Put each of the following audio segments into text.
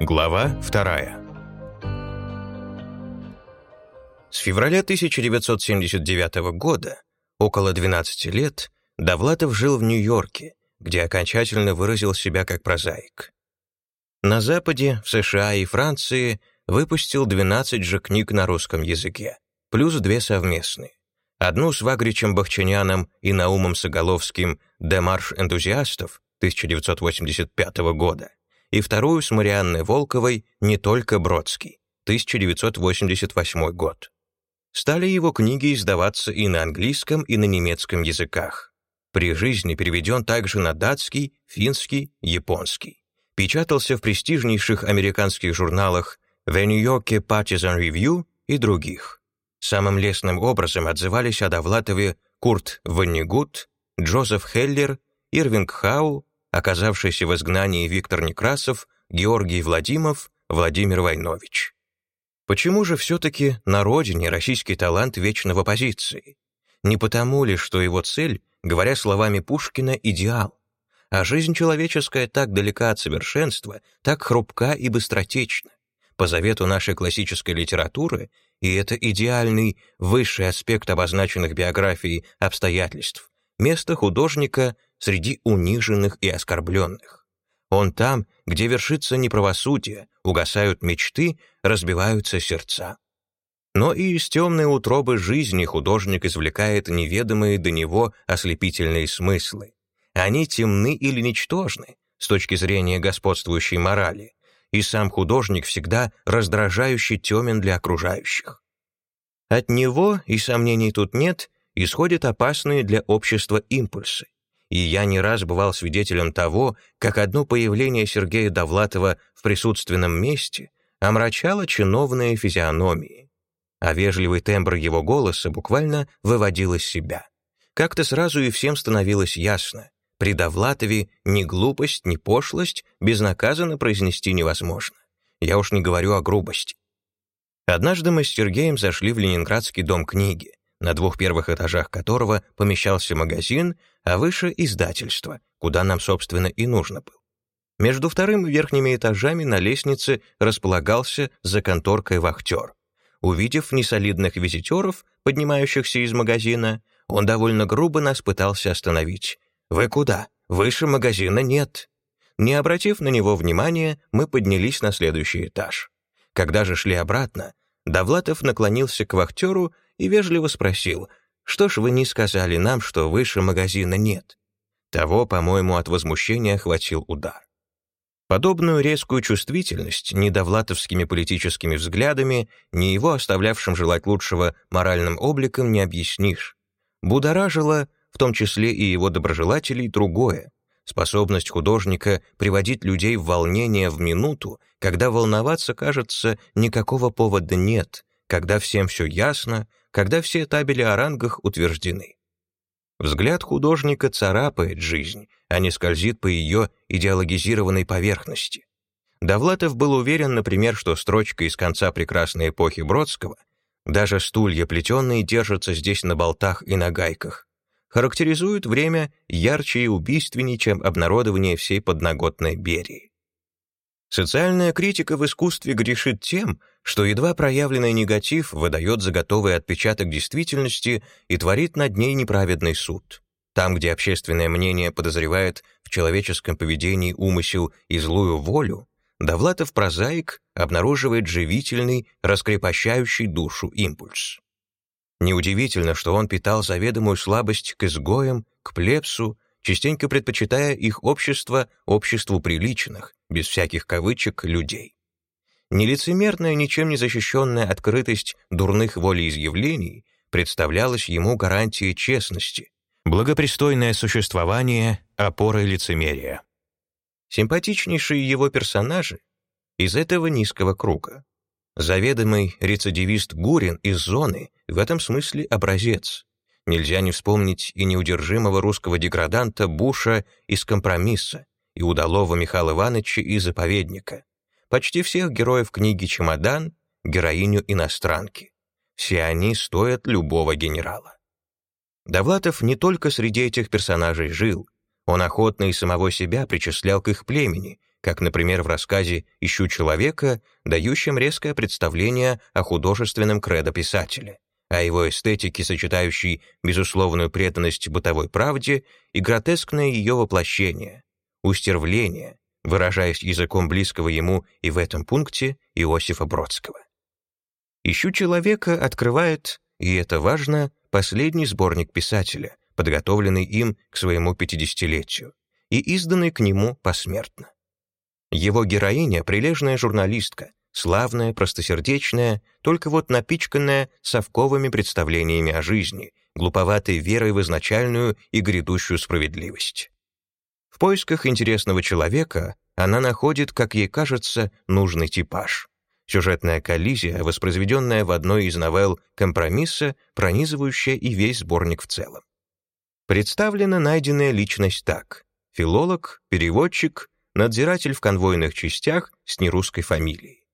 Глава вторая. С февраля 1979 года, около 12 лет, Довлатов жил в Нью-Йорке, где окончательно выразил себя как прозаик. На Западе, в США и Франции выпустил 12 же книг на русском языке, плюс две совместные. Одну с Вагричем Бахчаняном и Наумом Соголовским «Демарш энтузиастов» 1985 года и вторую с Марианной Волковой «Не только Бродский» 1988 год. Стали его книги издаваться и на английском, и на немецком языках. При жизни переведен также на датский, финский, японский. Печатался в престижнейших американских журналах The New York Partisan Review и других. Самым лестным образом отзывались о Довлатове Курт Ваннигут, Джозеф Хеллер, Ирвинг Хау, оказавшийся в изгнании Виктор Некрасов, Георгий Владимов, Владимир Войнович. Почему же все-таки на родине российский талант вечно в оппозиции? Не потому ли, что его цель, говоря словами Пушкина, идеал? А жизнь человеческая так далека от совершенства, так хрупка и быстротечна. По завету нашей классической литературы, и это идеальный, высший аспект обозначенных биографий обстоятельств, место художника среди униженных и оскорбленных. Он там, где вершится неправосудие, угасают мечты, разбиваются сердца. Но и из темной утробы жизни художник извлекает неведомые до него ослепительные смыслы. Они темны или ничтожны с точки зрения господствующей морали, и сам художник всегда раздражающе темен для окружающих. От него, и сомнений тут нет, исходят опасные для общества импульсы и я не раз бывал свидетелем того, как одно появление Сергея Довлатова в присутственном месте омрачало чиновные физиономии, а вежливый тембр его голоса буквально выводил из себя. Как-то сразу и всем становилось ясно, при Довлатове ни глупость, ни пошлость безнаказанно произнести невозможно. Я уж не говорю о грубости. Однажды мы с Сергеем зашли в Ленинградский дом книги, на двух первых этажах которого помещался магазин, а выше — издательство, куда нам, собственно, и нужно было. Между вторым и верхними этажами на лестнице располагался за конторкой вахтер. Увидев несолидных визитеров, поднимающихся из магазина, он довольно грубо нас пытался остановить. «Вы куда? Выше магазина нет». Не обратив на него внимания, мы поднялись на следующий этаж. Когда же шли обратно, Довлатов наклонился к вахтеру и вежливо спросил, «Что ж вы не сказали нам, что выше магазина нет?» Того, по-моему, от возмущения хватил удар. Подобную резкую чувствительность ни довлатовскими политическими взглядами, ни его оставлявшим желать лучшего моральным обликом не объяснишь. Будоражило, в том числе и его доброжелателей, другое — способность художника приводить людей в волнение в минуту, когда волноваться, кажется, никакого повода нет, когда всем все ясно, когда все табели о рангах утверждены. Взгляд художника царапает жизнь, а не скользит по ее идеологизированной поверхности. Довлатов был уверен, например, что строчка из конца прекрасной эпохи Бродского «Даже стулья плетеные держатся здесь на болтах и на гайках» характеризует время ярче и убийственнее, чем обнародование всей подноготной Берии. Социальная критика в искусстве грешит тем, что едва проявленный негатив выдает за готовый отпечаток действительности и творит над ней неправедный суд. Там, где общественное мнение подозревает в человеческом поведении умысел и злую волю, Довлатов-прозаик обнаруживает живительный, раскрепощающий душу импульс. Неудивительно, что он питал заведомую слабость к изгоям, к плебсу, частенько предпочитая их общество обществу приличных, без всяких кавычек, людей. Нелицемерная, ничем не защищенная открытость дурных волеизъявлений представлялась ему гарантией честности, благопристойное существование — опорой лицемерия. Симпатичнейшие его персонажи из этого низкого круга. Заведомый рецидивист Гурин из «Зоны» в этом смысле образец. Нельзя не вспомнить и неудержимого русского деграданта Буша из «Компромисса», и удалого Михаила Ивановича из «Заповедника». Почти всех героев книги «Чемодан» — героиню иностранки. Все они стоят любого генерала. Довлатов не только среди этих персонажей жил, он охотно и самого себя причислял к их племени, как, например, в рассказе «Ищу человека», дающем резкое представление о художественном кредо писателя, о его эстетике, сочетающей безусловную преданность бытовой правде и гротескное ее воплощение, устервление, выражаясь языком близкого ему и в этом пункте Иосифа Бродского. «Ищу человека» открывает, и это важно, последний сборник писателя, подготовленный им к своему пятидесятилетию и изданный к нему посмертно. Его героиня — прилежная журналистка, славная, простосердечная, только вот напичканная совковыми представлениями о жизни, глуповатой верой в изначальную и грядущую справедливость. В поисках интересного человека она находит, как ей кажется, нужный типаж. Сюжетная коллизия, воспроизведенная в одной из новелл «Компромисса», пронизывающая и весь сборник в целом. Представлена найденная личность так. Филолог, переводчик, надзиратель в конвойных частях с нерусской фамилией.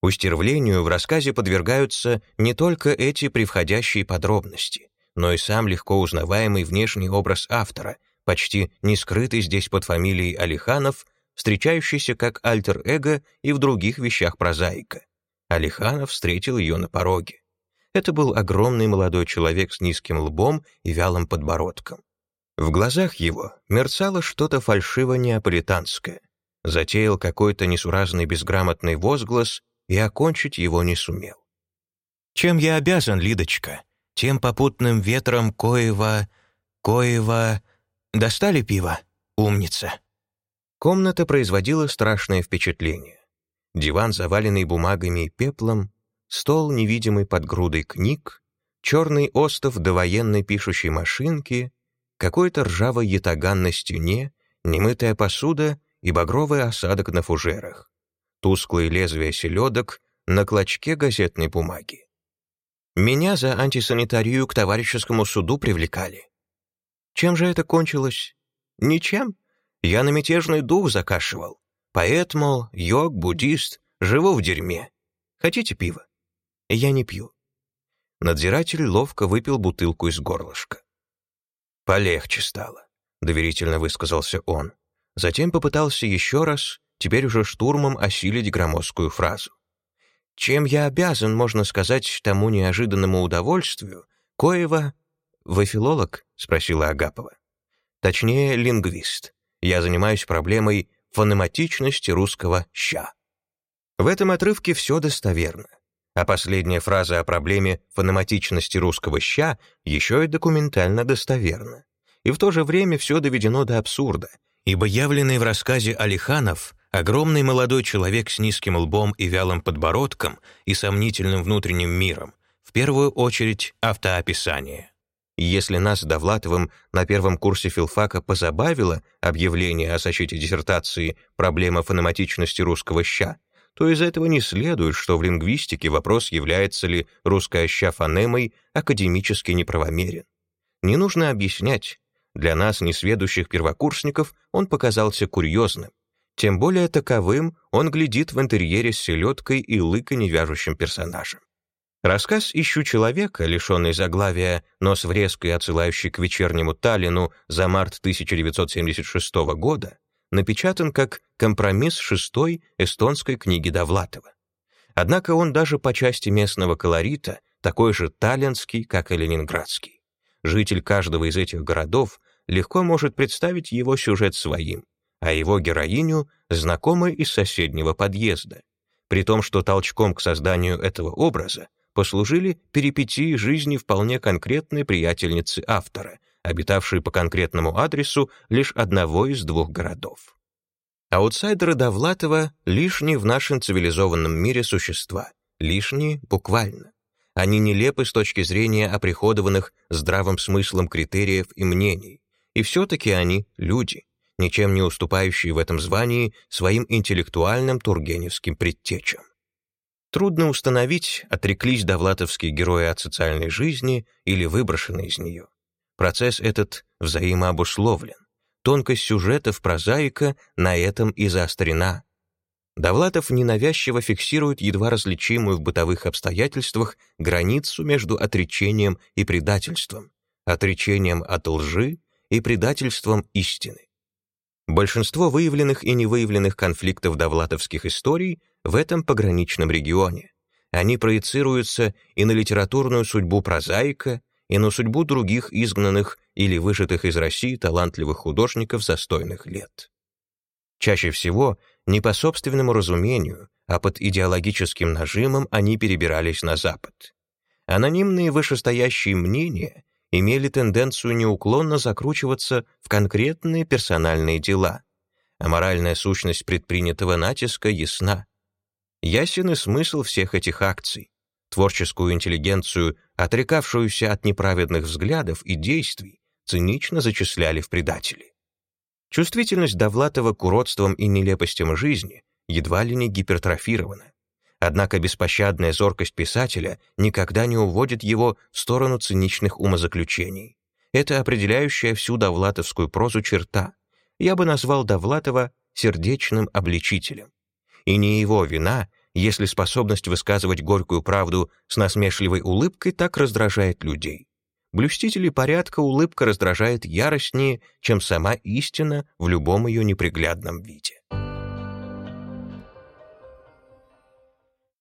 Устервлению в рассказе подвергаются не только эти превходящие подробности, но и сам легко узнаваемый внешний образ автора, почти не скрытый здесь под фамилией Алиханов, встречающийся как альтер-эго и в других вещах прозаика. Алиханов встретил ее на пороге. Это был огромный молодой человек с низким лбом и вялым подбородком. В глазах его мерцало что-то фальшиво-неаполитанское. Затеял какой-то несуразный безграмотный возглас и окончить его не сумел. «Чем я обязан, Лидочка? Тем попутным ветром коева... коева... Достали пиво? Умница!» Комната производила страшное впечатление. Диван, заваленный бумагами и пеплом, стол, невидимый под грудой книг, черный остов довоенной пишущей машинки, какой-то ржавый ятаган на стене, немытая посуда и багровый осадок на фужерах, тусклые лезвия селедок на клочке газетной бумаги. Меня за антисанитарию к товарищескому суду привлекали. Чем же это кончилось? Ничем. Я на мятежный дух закашивал. Поэт, мол, йог, буддист, живу в дерьме. Хотите пива? Я не пью. Надзиратель ловко выпил бутылку из горлышка. «Полегче стало», — доверительно высказался он. Затем попытался еще раз, теперь уже штурмом осилить громоздкую фразу. «Чем я обязан, можно сказать, тому неожиданному удовольствию, коего...» «Вы филолог?» — спросила Агапова. «Точнее, лингвист я занимаюсь проблемой фонематичности русского «ща». В этом отрывке все достоверно. А последняя фраза о проблеме фонематичности русского «ща» еще и документально достоверна. И в то же время все доведено до абсурда, ибо явленный в рассказе Алиханов огромный молодой человек с низким лбом и вялым подбородком и сомнительным внутренним миром, в первую очередь автоописание. Если нас с Довлатовым на первом курсе филфака позабавило объявление о защите диссертации «Проблема фонематичности русского ща», то из этого не следует, что в лингвистике вопрос, является ли русская ща фонемой, академически неправомерен. Не нужно объяснять. Для нас, несведущих первокурсников, он показался курьезным. Тем более таковым он глядит в интерьере с селедкой и лыко невяжущим персонажем. Рассказ «Ищу человека», лишенный заглавия, но с врезкой, отсылающий к вечернему Таллину за март 1976 года, напечатан как компромисс шестой эстонской книги Довлатова. Однако он даже по части местного колорита такой же таллинский, как и ленинградский. Житель каждого из этих городов легко может представить его сюжет своим, а его героиню — знакомой из соседнего подъезда. При том, что толчком к созданию этого образа послужили перипетии жизни вполне конкретной приятельницы автора, обитавшей по конкретному адресу лишь одного из двух городов. Аутсайдеры Довлатова — лишние в нашем цивилизованном мире существа, лишние буквально. Они нелепы с точки зрения оприходованных здравым смыслом критериев и мнений, и все-таки они люди, ничем не уступающие в этом звании своим интеллектуальным тургеневским предтечам. Трудно установить, отреклись довлатовские герои от социальной жизни или выброшены из нее. Процесс этот взаимообусловлен. Тонкость сюжетов прозаика на этом и заострена. Довлатов ненавязчиво фиксирует едва различимую в бытовых обстоятельствах границу между отречением и предательством, отречением от лжи и предательством истины. Большинство выявленных и невыявленных конфликтов довлатовских историй в этом пограничном регионе. Они проецируются и на литературную судьбу прозаика, и на судьбу других изгнанных или выжатых из России талантливых художников застойных лет. Чаще всего не по собственному разумению, а под идеологическим нажимом они перебирались на Запад. Анонимные вышестоящие мнения имели тенденцию неуклонно закручиваться в конкретные персональные дела, а моральная сущность предпринятого натиска ясна. Ясен и смысл всех этих акций. Творческую интеллигенцию, отрекавшуюся от неправедных взглядов и действий, цинично зачисляли в предатели. Чувствительность Довлатова к уродствам и нелепостям жизни едва ли не гипертрофирована. Однако беспощадная зоркость писателя никогда не уводит его в сторону циничных умозаключений. Это определяющая всю довлатовскую прозу черта. Я бы назвал Довлатова сердечным обличителем. И не его вина, если способность высказывать горькую правду с насмешливой улыбкой так раздражает людей. Блюстителей порядка улыбка раздражает яростнее, чем сама истина в любом ее неприглядном виде.